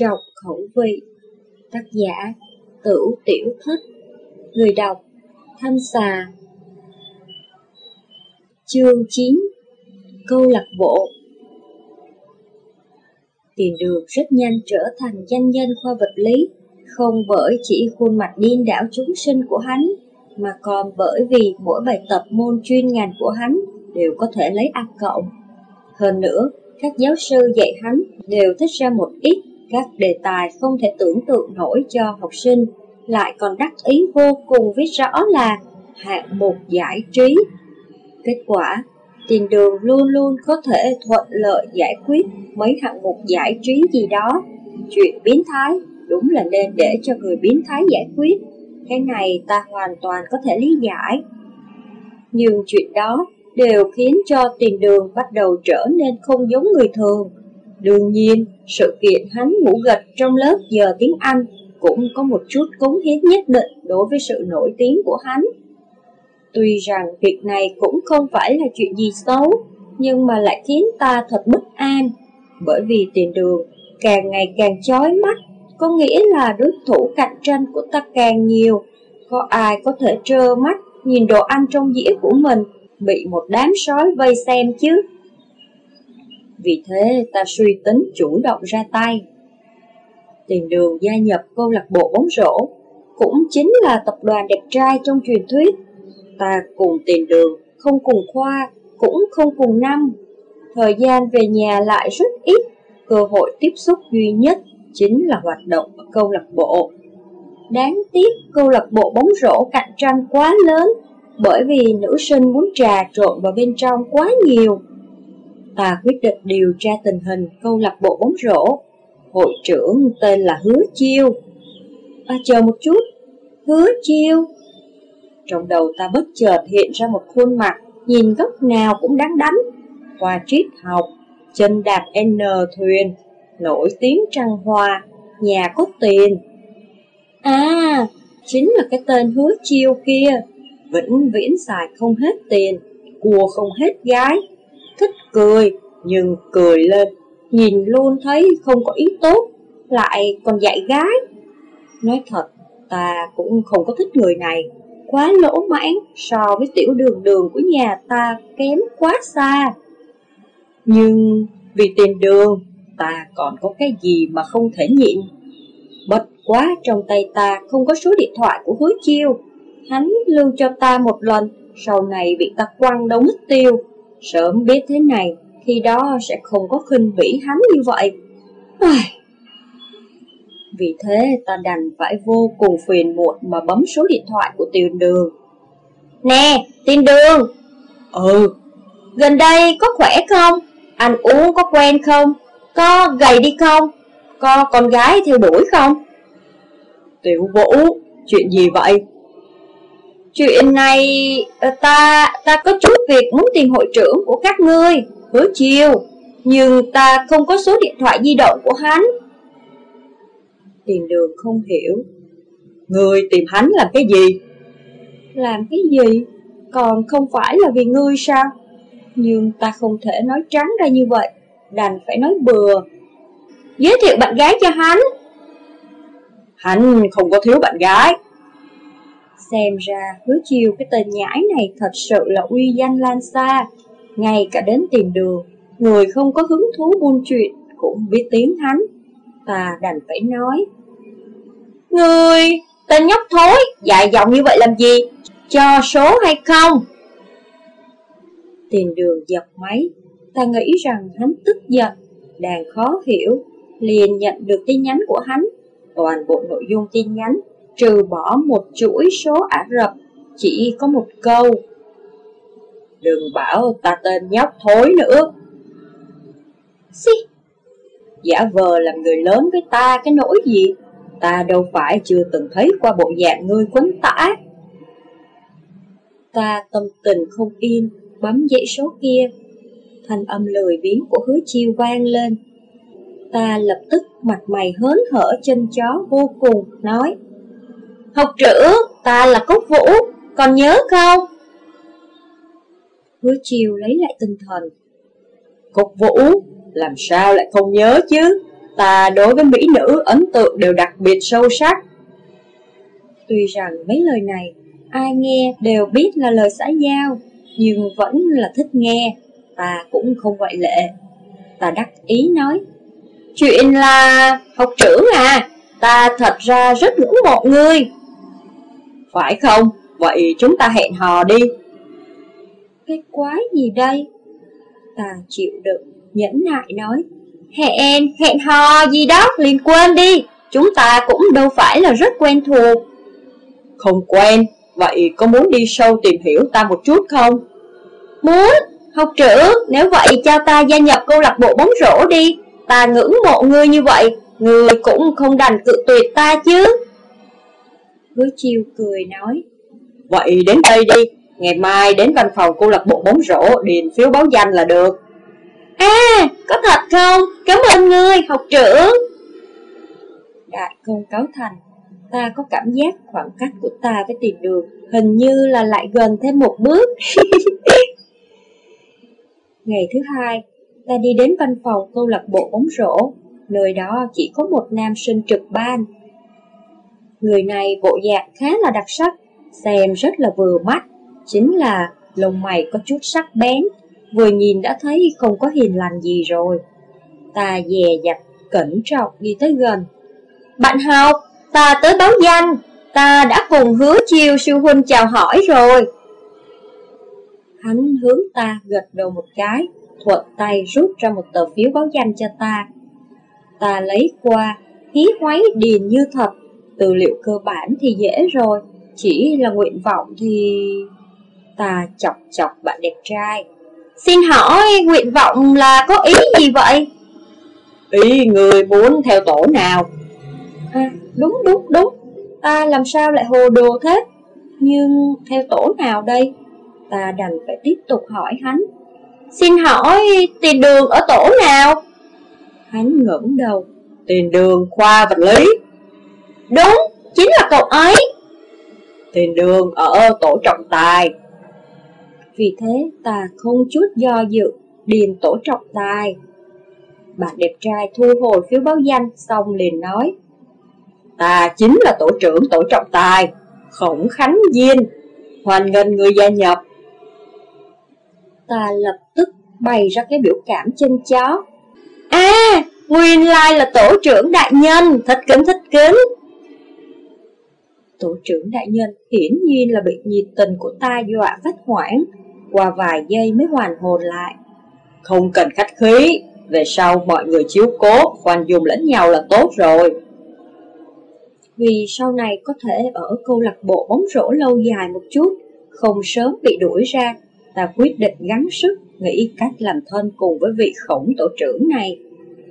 Trọng khẩu vị. Tác giả Tửu Tiểu Thích. Người đọc Thanh Xà. Chương 9 Câu lạc bộ. Tiền đường rất nhanh trở thành danh nhân khoa vật lý, không bởi chỉ khuôn mặt điên đảo chúng sinh của hắn, mà còn bởi vì mỗi bài tập môn chuyên ngành của hắn đều có thể lấy A cộng. Hơn nữa, các giáo sư dạy hắn đều thích ra một ít các đề tài không thể tưởng tượng nổi cho học sinh, lại còn đắc ý vô cùng viết rõ là hạng mục giải trí. Kết quả, tiền đường luôn luôn có thể thuận lợi giải quyết mấy hạng mục giải trí gì đó. Chuyện biến thái đúng là nên để cho người biến thái giải quyết. Cái này ta hoàn toàn có thể lý giải. Nhưng chuyện đó đều khiến cho tiền đường bắt đầu trở nên không giống người thường. Đương nhiên, sự kiện hắn ngủ gật trong lớp giờ tiếng Anh cũng có một chút cống hiến nhất định đối với sự nổi tiếng của hắn. Tuy rằng việc này cũng không phải là chuyện gì xấu, nhưng mà lại khiến ta thật bất an, bởi vì tiền đường càng ngày càng chói mắt, có nghĩa là đối thủ cạnh tranh của ta càng nhiều, có ai có thể trơ mắt nhìn đồ ăn trong dĩa của mình bị một đám sói vây xem chứ. Vì thế ta suy tính chủ động ra tay. Tiền đường gia nhập câu lạc bộ bóng rổ, cũng chính là tập đoàn đẹp trai trong truyền thuyết. Ta cùng tiền đường, không cùng khoa, cũng không cùng năm. Thời gian về nhà lại rất ít, cơ hội tiếp xúc duy nhất chính là hoạt động ở câu lạc bộ. Đáng tiếc câu lạc bộ bóng rổ cạnh tranh quá lớn, bởi vì nữ sinh muốn trà trộn vào bên trong quá nhiều. Ta quyết định điều tra tình hình câu lạc bộ bóng rổ. Hội trưởng tên là Hứa Chiêu. Ta chờ một chút, Hứa Chiêu. Trong đầu ta bất chợt hiện ra một khuôn mặt, nhìn góc nào cũng đáng đánh. Qua triết học, chân đạp N thuyền, nổi tiếng trăng hoa, nhà có tiền. À, chính là cái tên Hứa Chiêu kia vĩnh viễn xài không hết tiền, cua không hết gái, thích cười, nhưng cười lên, nhìn luôn thấy không có ý tốt, lại còn dạy gái. Nói thật, ta cũng không có thích người này, quá lỗ mãn so với tiểu đường đường của nhà ta kém quá xa. Nhưng vì tiền đường, ta còn có cái gì mà không thể nhịn. Bất quá trong tay ta không có số điện thoại của hứa chiêu, hắn lưu cho ta một lần, sau này bị ta quăng đâu mất tiêu. Sớm biết thế này, khi đó sẽ không có khinh bỉ hắn như vậy. Ai... Vì thế ta đành phải vô cùng phiền muộn mà bấm số điện thoại của tiền đường. Nè, tiền đường! Ừ, gần đây có khỏe không? Ăn uống có quen không? Có gầy đi không? Có con gái theo đuổi không? Tiểu Vũ, chuyện gì vậy? Chuyện này ờ, ta ta có chút việc muốn tìm hội trưởng của các ngươi, hứa chiều, nhưng ta không có số điện thoại di động của hắn. Tiền đường không hiểu. Ngươi tìm hắn làm cái gì? Làm cái gì? Còn không phải là vì ngươi sao? Nhưng ta không thể nói trắng ra như vậy, đành phải nói bừa. Giới thiệu bạn gái cho hắn. Hắn không có thiếu bạn gái. Xem ra hứa chiều cái tên nhãi này thật sự là uy danh lan xa, ngay cả đến tìm đường, người không có hứng thú buôn chuyện cũng biết tiếng hắn. Ta đành phải nói. Người, tên nhóc thối, dại giọng như vậy làm gì? Cho số hay không? Tiền đường giật máy, ta nghĩ rằng hắn tức giận, đang khó hiểu, liền nhận được tin nhắn của hắn. Toàn bộ nội dung tin nhắn trừ bỏ một chuỗi số Ả Rập, chỉ có một câu. Đừng bảo ta tên nhóc thối nữa. Xì, giả vờ làm người lớn với ta cái nỗi gì, ta đâu phải chưa từng thấy qua bộ dạng ngươi quấn tả. Ta tâm tình không yên, bấm dãy số kia. Thanh âm lười biếng của hứa chiêu vang lên. Ta lập tức mặt mày hớn hở chân chó vô cùng, nói Học trưởng, ta là Cốc Vũ, còn nhớ không? Hứa chiều lấy lại tinh thần. Cốc Vũ, làm sao lại không nhớ chứ? ta đối với mỹ nữ ấn tượng đều đặc biệt sâu sắc. Tuy rằng mấy lời này, ai nghe đều biết là lời xã giao, nhưng vẫn là thích nghe, ta cũng không ngoại lệ. Ta đắc ý nói, chuyện là học trưởng à, ta thật ra rất ngưỡng mộ ngươi. Phải không? Vậy chúng ta hẹn hò đi. Cái quái gì đây? Ta chịu đựng, nhẫn nại nói. Hẹn, hẹn hò gì đó, liền quên đi. Chúng ta cũng đâu phải là rất quen thuộc. Không quen, vậy có muốn đi sâu tìm hiểu ta một chút không? Muốn, học trưởng, nếu vậy cho ta gia nhập câu lạc bộ bóng rổ đi. Ta ngưỡng mộ ngươi như vậy, ngươi cũng không đành cự tuyệt ta chứ. Hứa chiêu cười nói. Vậy đến đây đi, ngày mai đến văn phòng câu lạc bộ bóng rổ điền phiếu báo danh là được. À, có thật không? Cảm ơn ngươi, học trưởng. Đại công cáo thành, ta có cảm giác khoảng cách của ta với tiền đường hình như là lại gần thêm một bước. Ngày thứ hai, ta đi đến văn phòng câu lạc bộ bóng rổ, nơi đó chỉ có một nam sinh trực ban. Người này bộ dạng khá là đặc sắc, xem rất là vừa mắt, chính là lông mày có chút sắc bén, vừa nhìn đã thấy không có hiền lành gì rồi. Ta dè dặt, cẩn trọng đi tới gần. Bạn học, ta tới báo danh, ta đã cùng hứa chiêu sư huynh chào hỏi rồi. Hắn hướng ta gật đầu một cái, thuận tay rút ra một tờ phiếu báo danh cho ta. Ta lấy qua, hí hoáy điền như thật, tư liệu cơ bản thì dễ rồi, chỉ là nguyện vọng thì... Ta chọc chọc bạn đẹp trai. Xin hỏi nguyện vọng là có ý gì vậy? Ý người muốn theo tổ nào? À, đúng đúng đúng, ta làm sao lại hồ đồ thế? Nhưng theo tổ nào đây? Ta đành phải tiếp tục hỏi hắn. Xin hỏi tiền đường ở tổ nào? Hắn ngẩng đầu. Tiền đường khoa vật lý. Đúng, chính là cậu ấy. Tiền đường ở tổ trọng tài. Vì thế ta không chút do dự, điền tổ trọng tài. Bạn đẹp trai thu hồi phiếu báo danh xong liền nói. Ta chính là tổ trưởng tổ trọng tài, Khổng Khánh Diên, hoàn nghênh người gia nhập. Ta lập tức bày ra cái biểu cảm chân chó. À, nguyên lai là tổ trưởng đại nhân, thật kính thật kính. Tổ trưởng đại nhân hiển nhiên là bị nhiệt tình của ta dọa phát hoảng, qua vài giây mới hoàn hồn lại. Không cần khách khí, về sau mọi người chiếu cố, khoan dung lẫn nhau là tốt rồi. Vì sau này có thể ở câu lạc bộ bóng rổ lâu dài một chút, không sớm bị đuổi ra, ta quyết định gắng sức nghĩ cách làm thân cùng với vị khổng tổ trưởng này.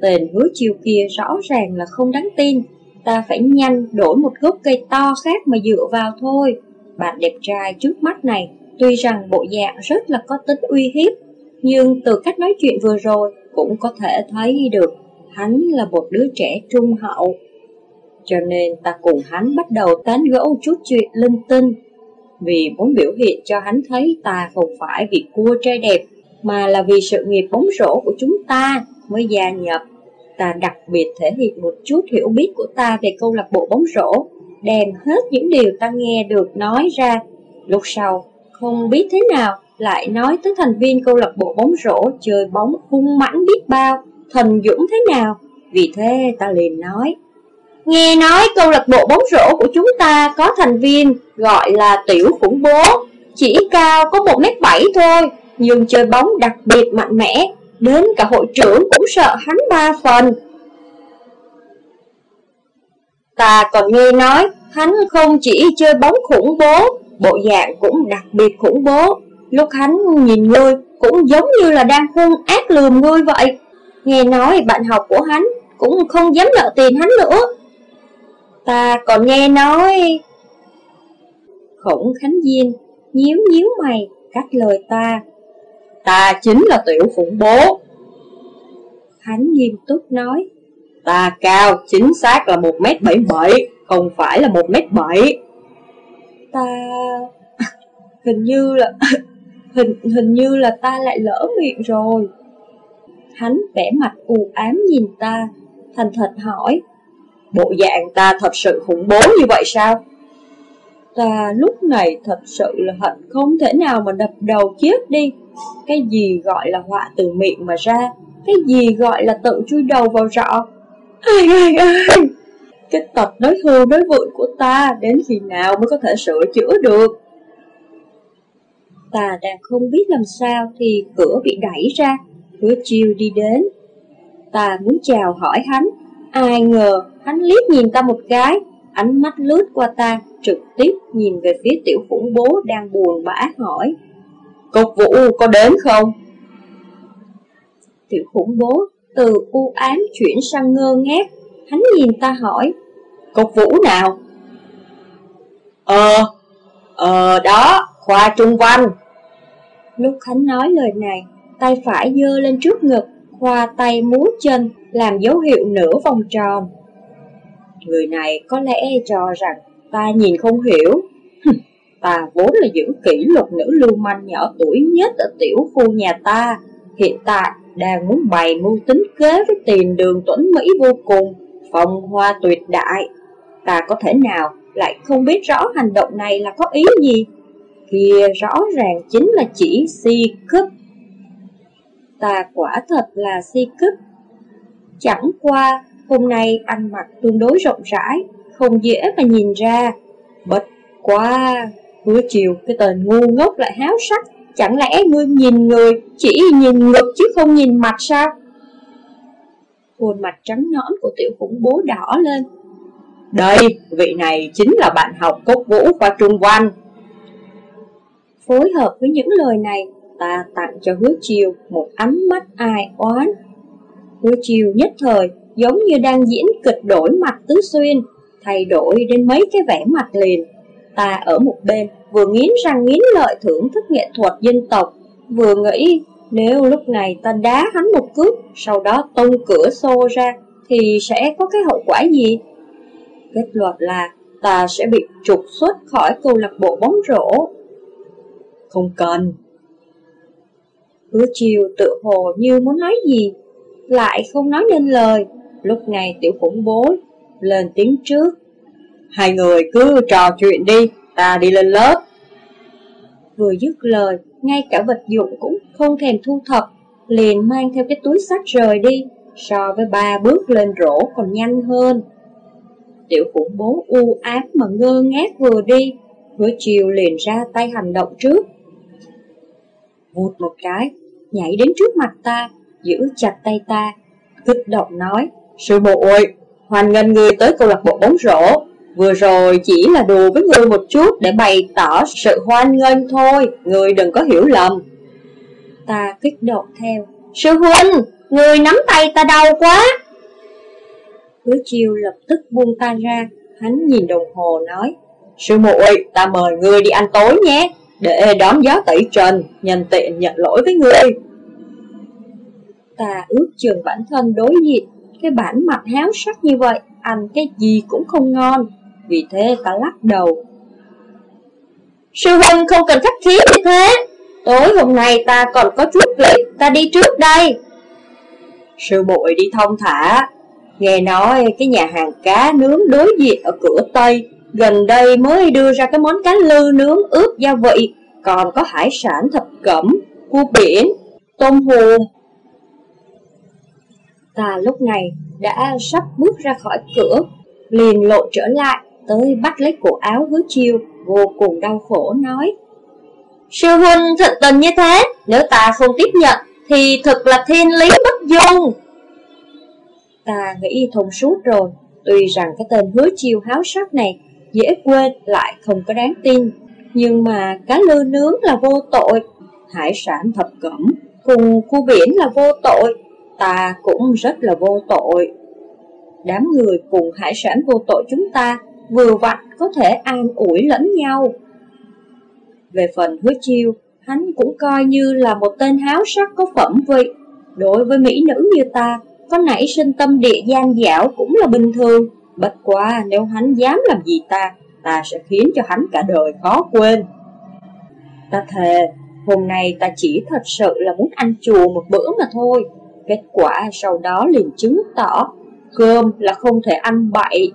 Tên hứa chiêu kia rõ ràng là không đáng tin, ta phải nhanh đổi một gốc cây to khác mà dựa vào thôi. Bạn đẹp trai trước mắt này, tuy rằng bộ dạng rất là có tính uy hiếp, nhưng từ cách nói chuyện vừa rồi cũng có thể thấy được hắn là một đứa trẻ trung hậu. Cho nên ta cùng hắn bắt đầu tán gẫu chút chuyện linh tinh, vì muốn biểu hiện cho hắn thấy ta không phải vì cua trai đẹp, mà là vì sự nghiệp bóng rổ của chúng ta mới gia nhập. Ta đặc biệt thể hiện một chút hiểu biết của ta về câu lạc bộ bóng rổ, đem hết những điều ta nghe được nói ra. Lúc sau, không biết thế nào, lại nói tới thành viên câu lạc bộ bóng rổ chơi bóng hung mãnh biết bao, thần dũng thế nào. Vì thế ta liền nói, Nghe nói câu lạc bộ bóng rổ của chúng ta có thành viên gọi là tiểu khủng bố, chỉ cao có 1m7 thôi, nhưng chơi bóng đặc biệt mạnh mẽ, đến cả hội trưởng cũng sợ hắn ba phần. Ta còn nghe nói, hắn không chỉ chơi bóng khủng bố, bộ dạng cũng đặc biệt khủng bố. Lúc hắn nhìn ngươi cũng giống như là đang hung ác lườm ngươi vậy. Nghe nói bạn học của hắn cũng không dám nợ tiền hắn nữa. Ta còn nghe nói... Khổng Khánh Diên nhíu nhíu mày cắt lời ta. Ta chính là tiểu khủng bố. Khánh nghiêm túc nói. Ta cao chính xác là 1m77, không phải là 1m7. Ta... Hình như là... Hình, hình như là ta lại lỡ miệng rồi. Hắn vẽ mặt u ám nhìn ta, thành thật hỏi. Bộ dạng ta thật sự khủng bố như vậy sao? Ta lúc này thật sự là hận không thể nào mà đập đầu chết đi. Cái gì gọi là họa từ miệng mà ra, cái gì gọi là tự chui đầu vào rọ. Ai ai ai, cái tật nói hư nói vượn của ta đến khi nào mới có thể sửa chữa được. Ta đang không biết làm sao thì cửa bị đẩy ra, hứa chiêu đi đến. Ta muốn chào hỏi hắn, ai ngờ hắn liếc nhìn ta một cái, ánh mắt lướt qua ta, trực tiếp nhìn về phía tiểu khủng bố đang buồn bã hỏi. Cục vũ có đến không? Tiểu khủng bố từ u ám chuyển sang ngơ ngác, hắn nhìn ta hỏi. Cục vũ nào? Ờ, ờ đó, khoa trung văn. Lúc Khánh nói lời này, tay phải dơ lên trước ngực, khoa tay múa chân, làm dấu hiệu nửa vòng tròn. Người này có lẽ cho rằng ta nhìn không hiểu ta vốn là giữ kỷ luật nữ lưu manh nhỏ tuổi nhất ở tiểu khu nhà ta. Hiện tại đang muốn bày mưu tính kế với tiền đường tuấn Mỹ vô cùng, phong hoa tuyệt đại. Ta có thể nào lại không biết rõ hành động này là có ý gì? Kia rõ ràng chính là chỉ si cướp. Ta quả thật là si cướp. Chẳng qua, hôm nay ăn mặc tương đối rộng rãi, không dễ mà nhìn ra. Bất quá, hứa chiều cái tên ngu ngốc lại háo sắc, chẳng lẽ ngươi nhìn người chỉ nhìn ngực chứ không nhìn mặt sao? Khuôn mặt trắng nõn của tiểu khủng bố đỏ lên. Đây, vị này chính là bạn học cốc vũ qua trung văn. Phối hợp với những lời này, ta tặng cho hứa chiều một ánh mắt ai oán. Hứa chiều nhất thời giống như đang diễn kịch đổi mặt tứ xuyên, thay đổi đến mấy cái vẻ mặt liền. Ta ở một bên, vừa nghiến răng nghiến lợi thưởng thức nghệ thuật dân tộc, vừa nghĩ nếu lúc này ta đá hắn một cước, sau đó tung cửa xô ra, thì sẽ có cái hậu quả gì? Kết luận là ta sẽ bị trục xuất khỏi câu lạc bộ bóng rổ. Không cần. Hứa chiều tự hồ như muốn nói gì, lại không nói nên lời. Lúc này tiểu khủng bố lên tiếng trước. Hai người cứ trò chuyện đi, ta đi lên lớp. Vừa dứt lời, ngay cả vật dụng cũng không thèm thu thập, liền mang theo cái túi sách rời đi, so với ba bước lên rổ còn nhanh hơn. Tiểu khủng bố u ám mà ngơ ngác vừa đi, hứa chiều liền ra tay hành động trước. Vụt một cái, nhảy đến trước mặt ta, giữ chặt tay ta, kích động nói, Sư muội hoan nghênh người tới câu lạc bộ bóng rổ, vừa rồi chỉ là đùa với người một chút để bày tỏ sự hoan nghênh thôi, người đừng có hiểu lầm. Ta kích động theo, Sư huynh, người nắm tay ta đau quá. Hứa chiêu lập tức buông ta ra, hắn nhìn đồng hồ nói, Sư muội, ta mời ngươi đi ăn tối nhé, để đón gió tẩy trần, nhân tiện nhận lỗi với ngươi. Ta ước chừng bản thân đối diện, cái bản mặt háo sắc như vậy, ăn cái gì cũng không ngon, vì thế ta lắc đầu. Sư huynh không cần khách khí như thế, tối hôm nay ta còn có chút việc, ta đi trước đây. Sư muội đi thông thả, nghe nói cái nhà hàng cá nướng đối diện ở cửa Tây Gần đây mới đưa ra cái món cá lư nướng ướp gia vị, còn có hải sản thập cẩm, cua biển, tôm hùm. Ta lúc này đã sắp bước ra khỏi cửa, liền lộ trở lại, tới bắt lấy cổ áo hứa chiêu, vô cùng đau khổ nói. Sư huynh thật tình như thế, nếu ta không tiếp nhận, thì thật là thiên lý bất dung. Ta nghĩ thông suốt rồi, tuy rằng cái tên hứa chiêu háo sắc này dễ quên lại không có đáng tin. Nhưng mà cá lư nướng là vô tội, hải sản thập cẩm cùng khu biển là vô tội, ta cũng rất là vô tội. Đám người cùng hải sản vô tội chúng ta vừa vặn có thể an ủi lẫn nhau. Về phần hứa chiêu, hắn cũng coi như là một tên háo sắc có phẩm vị. Đối với mỹ nữ như ta, có nảy sinh tâm địa gian dảo cũng là bình thường. Bất quá nếu hắn dám làm gì ta, ta sẽ khiến cho hắn cả đời khó quên. Ta thề, hôm nay ta chỉ thật sự là muốn ăn chùa một bữa mà thôi. Kết quả sau đó liền chứng tỏ, Cơm là không thể ăn bậy